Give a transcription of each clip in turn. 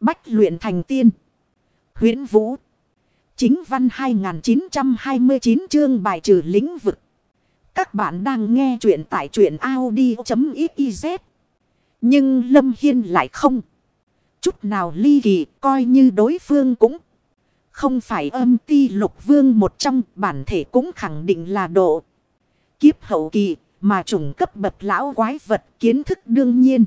Bách luyện thành tiên. huyễn Vũ. Chính văn 2929 chương bài trừ lĩnh vực. Các bạn đang nghe truyện tại truyện Audi.xyz. Nhưng Lâm Hiên lại không. Chút nào ly kỳ coi như đối phương cũng. Không phải âm ti lục vương một trong bản thể cũng khẳng định là độ. Kiếp hậu kỳ mà trùng cấp bậc lão quái vật kiến thức đương nhiên.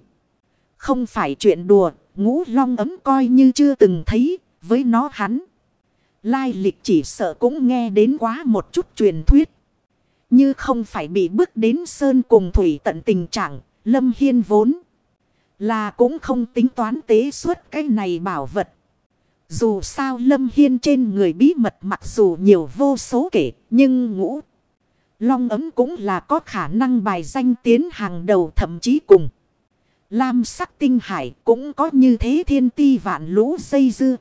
Không phải chuyện đùa, ngũ long ấm coi như chưa từng thấy, với nó hắn. Lai lịch chỉ sợ cũng nghe đến quá một chút truyền thuyết. Như không phải bị bước đến sơn cùng thủy tận tình trạng, lâm hiên vốn. Là cũng không tính toán tế suốt cái này bảo vật. Dù sao lâm hiên trên người bí mật mặc dù nhiều vô số kể, nhưng ngũ. Long ấm cũng là có khả năng bài danh tiến hàng đầu thậm chí cùng. Lam sắc tinh hải cũng có như thế thiên ti vạn lũ dây dưa.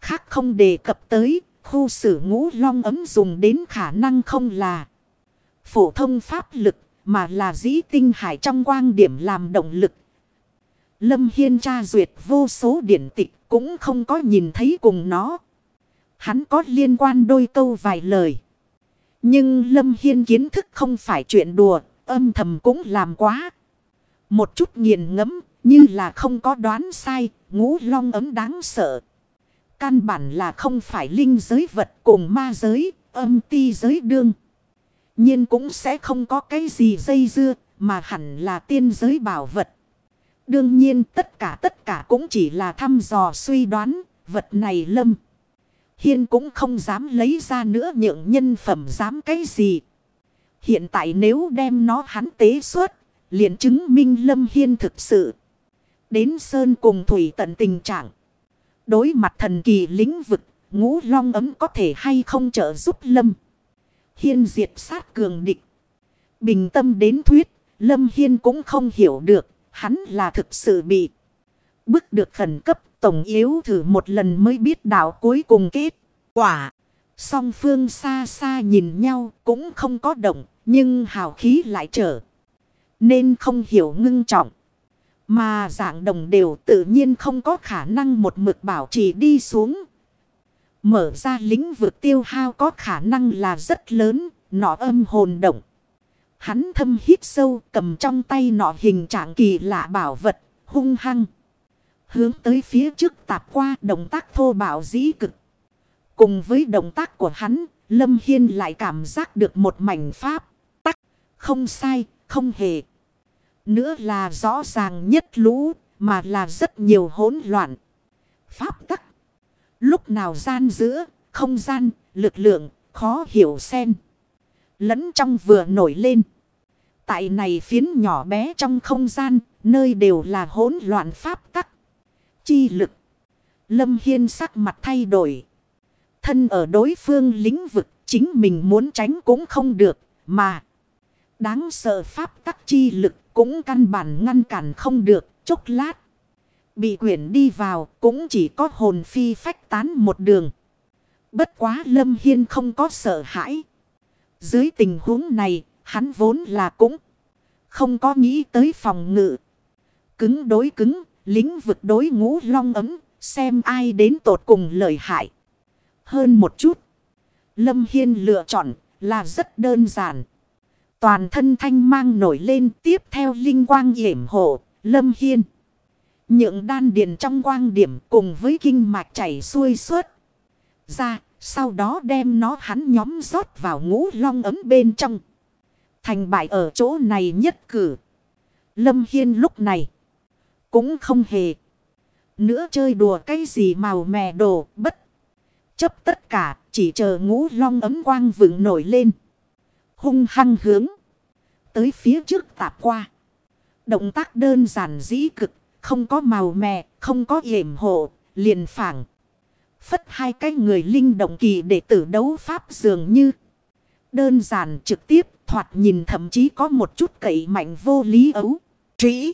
Khác không đề cập tới, khu sử ngũ long ấm dùng đến khả năng không là phổ thông pháp lực, mà là dĩ tinh hải trong quang điểm làm động lực. Lâm Hiên tra duyệt vô số điển tịch cũng không có nhìn thấy cùng nó. Hắn có liên quan đôi câu vài lời. Nhưng Lâm Hiên kiến thức không phải chuyện đùa, âm thầm cũng làm quá. Một chút nghiền ngẫm như là không có đoán sai, ngũ long ấm đáng sợ. Căn bản là không phải linh giới vật cùng ma giới, âm ti giới đương. nhiên cũng sẽ không có cái gì dây dưa, mà hẳn là tiên giới bảo vật. Đương nhiên tất cả tất cả cũng chỉ là thăm dò suy đoán, vật này lâm. Hiên cũng không dám lấy ra nữa nhượng nhân phẩm dám cái gì. Hiện tại nếu đem nó hắn tế xuất liền chứng minh Lâm Hiên thực sự. Đến Sơn cùng Thủy tận tình trạng. Đối mặt thần kỳ lĩnh vực, ngũ long ấm có thể hay không trợ giúp Lâm. Hiên diệt sát cường địch. Bình tâm đến thuyết, Lâm Hiên cũng không hiểu được, hắn là thực sự bị. Bức được khẩn cấp, tổng yếu thử một lần mới biết đạo cuối cùng kết. Quả, song phương xa xa nhìn nhau cũng không có động, nhưng hào khí lại trở. Nên không hiểu ngưng trọng. Mà dạng đồng đều tự nhiên không có khả năng một mực bảo trì đi xuống. Mở ra lĩnh vực tiêu hao có khả năng là rất lớn, nọ âm hồn động. Hắn thâm hít sâu cầm trong tay nọ hình trạng kỳ lạ bảo vật, hung hăng. Hướng tới phía trước tạp qua động tác thô bạo dĩ cực. Cùng với động tác của hắn, Lâm Hiên lại cảm giác được một mảnh pháp. Tắc, không sai, không hề. Nữa là rõ ràng nhất lũ, mà là rất nhiều hỗn loạn. Pháp tắc. Lúc nào gian giữa, không gian, lực lượng, khó hiểu xen. Lẫn trong vừa nổi lên. Tại này phiến nhỏ bé trong không gian, nơi đều là hỗn loạn pháp tắc. Chi lực. Lâm Hiên sắc mặt thay đổi. Thân ở đối phương lĩnh vực, chính mình muốn tránh cũng không được, mà. Đáng sợ pháp tắc chi lực cũng căn bản ngăn cản không được, chốc lát. Bị quyển đi vào cũng chỉ có hồn phi phách tán một đường. Bất quá Lâm Hiên không có sợ hãi. Dưới tình huống này, hắn vốn là cũng không có nghĩ tới phòng ngự. Cứng đối cứng, lính vực đối ngũ long ấm, xem ai đến tột cùng lợi hại. Hơn một chút, Lâm Hiên lựa chọn là rất đơn giản. Toàn thân thanh mang nổi lên tiếp theo linh quang hiểm hộ, lâm hiên. những đan điền trong quang điểm cùng với kinh mạch chảy xuôi suốt. Ra, sau đó đem nó hắn nhóm rót vào ngũ long ấm bên trong. Thành bại ở chỗ này nhất cử. Lâm Hiên lúc này cũng không hề. Nữa chơi đùa cái gì màu mè đồ bất. Chấp tất cả chỉ chờ ngũ long ấm quang vững nổi lên hung hăng hướng. Tới phía trước tạp qua. Động tác đơn giản dĩ cực, không có màu mè, không có yểm hộ, liền phảng. Phất hai cái người linh động kỳ để tử đấu pháp dường như. Đơn giản trực tiếp, thoạt nhìn thậm chí có một chút cậy mạnh vô lý ấu. Trĩ,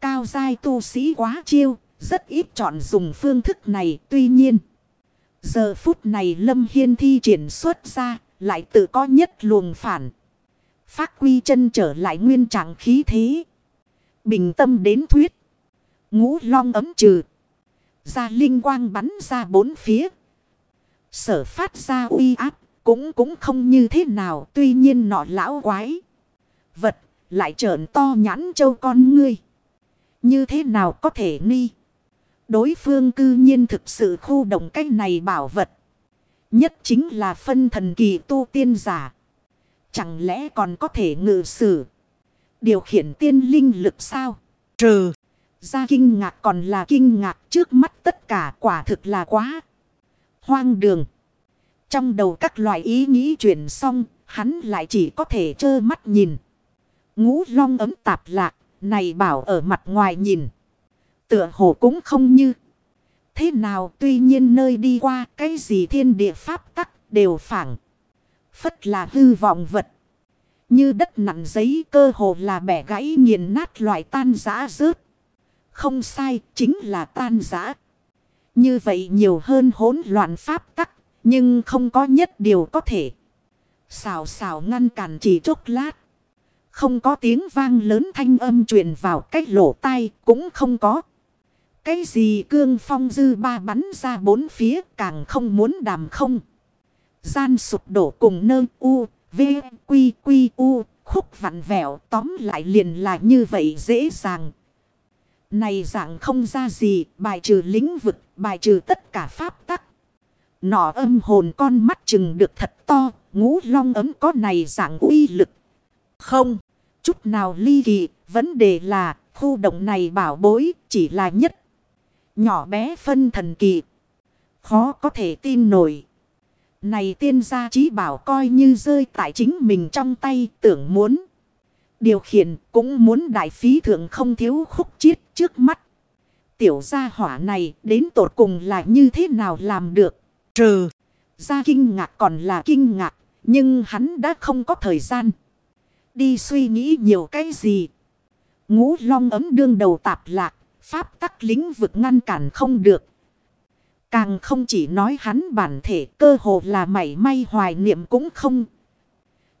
cao giai tu sĩ quá chiêu, rất ít chọn dùng phương thức này tuy nhiên. Giờ phút này Lâm Hiên thi triển xuất ra, lại tự có nhất luồng phản. Phát quy chân trở lại nguyên trạng khí thế. Bình tâm đến thuyết. Ngũ long ấm trừ. ra linh quang bắn ra bốn phía. Sở phát ra uy áp cũng cũng không như thế nào. Tuy nhiên nọ lão quái. Vật lại trợn to nhãn châu con ngươi. Như thế nào có thể ni. Đối phương cư nhiên thực sự khu động cách này bảo vật. Nhất chính là phân thần kỳ tu tiên giả. Chẳng lẽ còn có thể ngự sử. Điều khiển tiên linh lực sao? Trừ. Ra kinh ngạc còn là kinh ngạc trước mắt tất cả quả thực là quá. Hoang đường. Trong đầu các loại ý nghĩ chuyển xong. Hắn lại chỉ có thể trơ mắt nhìn. Ngũ long ấm tạp lạc. Này bảo ở mặt ngoài nhìn. Tựa hồ cũng không như. Thế nào, tuy nhiên nơi đi qua, cái gì thiên địa pháp tắc đều phản. Phất là hư vọng vật. Như đất nặng giấy cơ hồ là bẻ gãy nghiền nát loại tan giã rớt. Không sai, chính là tan giã. Như vậy nhiều hơn hỗn loạn pháp tắc. Nhưng không có nhất điều có thể. Xào xào ngăn cản chỉ chốc lát. Không có tiếng vang lớn thanh âm truyền vào cách lỗ tai, cũng không có. Cái gì cương phong dư ba bắn ra bốn phía càng không muốn đàm không. Gian sụp đổ cùng nơ u, v, quy, quy, u, khúc vặn vẹo tóm lại liền là như vậy dễ dàng. Này dạng không ra gì, bài trừ lĩnh vực, bài trừ tất cả pháp tắc. Nọ âm hồn con mắt chừng được thật to, ngũ long ấm có này dạng uy lực. Không, chút nào ly kỳ, vấn đề là khu động này bảo bối chỉ là nhất Nhỏ bé phân thần kỳ. Khó có thể tin nổi. Này tiên gia trí bảo coi như rơi tại chính mình trong tay, tưởng muốn. Điều khiển cũng muốn đại phí thượng không thiếu khúc chiết trước mắt. Tiểu gia hỏa này đến tột cùng là như thế nào làm được. Trừ, ra kinh ngạc còn là kinh ngạc. Nhưng hắn đã không có thời gian. Đi suy nghĩ nhiều cái gì. Ngũ long ấm đương đầu tạp lạc. Pháp tắc lĩnh vực ngăn cản không được. Càng không chỉ nói hắn bản thể cơ hồ là mảy may hoài niệm cũng không.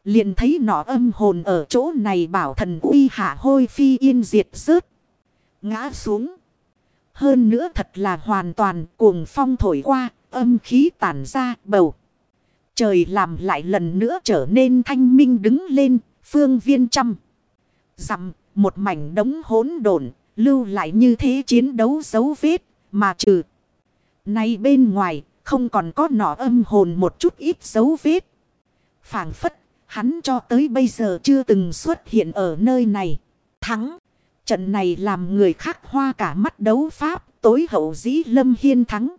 Liền thấy nọ âm hồn ở chỗ này bảo thần uy hạ hôi phi yên diệt rớt. Ngã xuống. Hơn nữa thật là hoàn toàn cuồng phong thổi qua, âm khí tản ra bầu. Trời làm lại lần nữa trở nên thanh minh đứng lên, phương viên trăm. Dặm, một mảnh đống hỗn độn Lưu lại như thế chiến đấu dấu vết. Mà trừ. Này bên ngoài. Không còn có nọ âm hồn một chút ít dấu vết. phảng phất. Hắn cho tới bây giờ chưa từng xuất hiện ở nơi này. Thắng. Trận này làm người khác hoa cả mắt đấu pháp. Tối hậu dĩ lâm hiên thắng.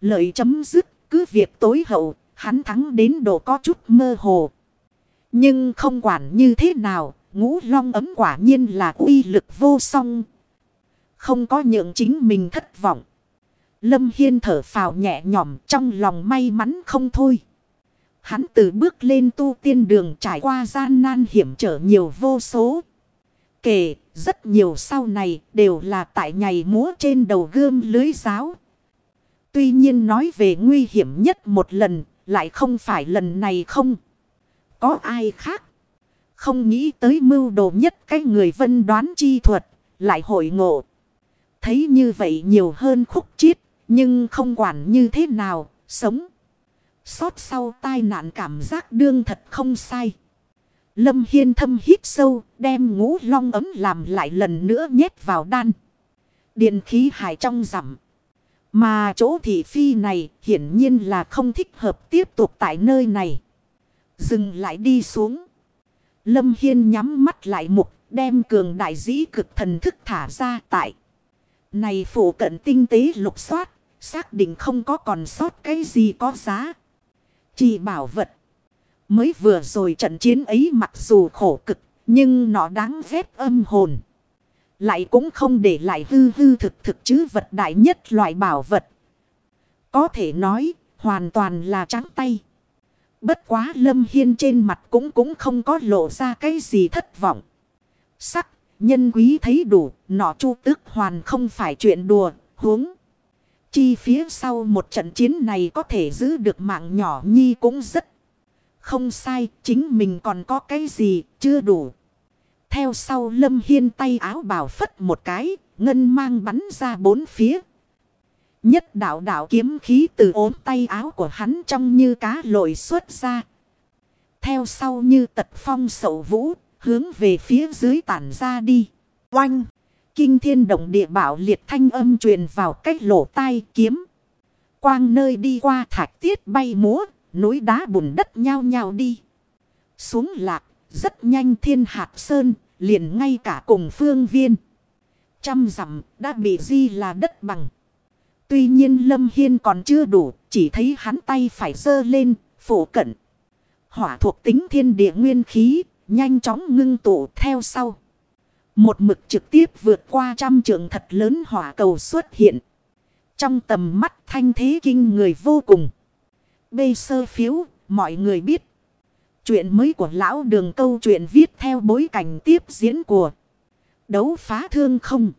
Lợi chấm dứt. Cứ việc tối hậu. Hắn thắng đến độ có chút mơ hồ. Nhưng không quản như thế nào. Ngũ long ấm quả nhiên là uy lực vô song. Không có nhượng chính mình thất vọng. Lâm Hiên thở phào nhẹ nhõm, trong lòng may mắn không thôi. Hắn từ bước lên tu tiên đường trải qua gian nan hiểm trở nhiều vô số. Kể, rất nhiều sau này đều là tại nhảy múa trên đầu gươm lưới giáo. Tuy nhiên nói về nguy hiểm nhất một lần, lại không phải lần này không. Có ai khác. Không nghĩ tới mưu đồ nhất cái người vân đoán chi thuật, lại hội ngộ. Thấy như vậy nhiều hơn khúc chiết. Nhưng không quản như thế nào. Sống. Xót sau tai nạn cảm giác đương thật không sai. Lâm Hiên thâm hít sâu. Đem ngũ long ấm làm lại lần nữa nhét vào đan. Điện khí hải trong rằm. Mà chỗ thị phi này hiển nhiên là không thích hợp tiếp tục tại nơi này. Dừng lại đi xuống. Lâm Hiên nhắm mắt lại mục, đem cường đại dĩ cực thần thức thả ra tại. Này phủ cận tinh tế lục soát, xác định không có còn sót cái gì có giá. Chỉ bảo vật. Mới vừa rồi trận chiến ấy mặc dù khổ cực, nhưng nó đáng ghét âm hồn. Lại cũng không để lại hư hư thực thực chứ vật đại nhất loại bảo vật. Có thể nói, hoàn toàn là trắng tay. Bất quá lâm hiên trên mặt cũng cũng không có lộ ra cái gì thất vọng. Sắc Nhân quý thấy đủ, nọ chu tước hoàn không phải chuyện đùa, huống. Chi phía sau một trận chiến này có thể giữ được mạng nhỏ nhi cũng rất không sai, chính mình còn có cái gì, chưa đủ. Theo sau lâm hiên tay áo bảo phất một cái, ngân mang bắn ra bốn phía. Nhất đạo đạo kiếm khí từ ốm tay áo của hắn trong như cá lội xuất ra. Theo sau như tật phong sậu vũ, hướng về phía dưới tản ra đi. Oanh! Kinh thiên động địa bảo liệt thanh âm truyền vào cách lỗ tai kiếm. Quang nơi đi qua thạch tiết bay múa, núi đá bùn đất nhao nhao đi. Xuống lạc, rất nhanh thiên hạt sơn, liền ngay cả cùng phương viên. Trăm dặm đã bị di là đất bằng. Tuy nhiên Lâm Hiên còn chưa đủ, chỉ thấy hắn tay phải dơ lên, phổ cận. Hỏa thuộc tính thiên địa nguyên khí, nhanh chóng ngưng tụ theo sau. Một mực trực tiếp vượt qua trăm trường thật lớn hỏa cầu xuất hiện. Trong tầm mắt thanh thế kinh người vô cùng. Bê sơ phiếu, mọi người biết. Chuyện mới của lão đường câu chuyện viết theo bối cảnh tiếp diễn của đấu phá thương không.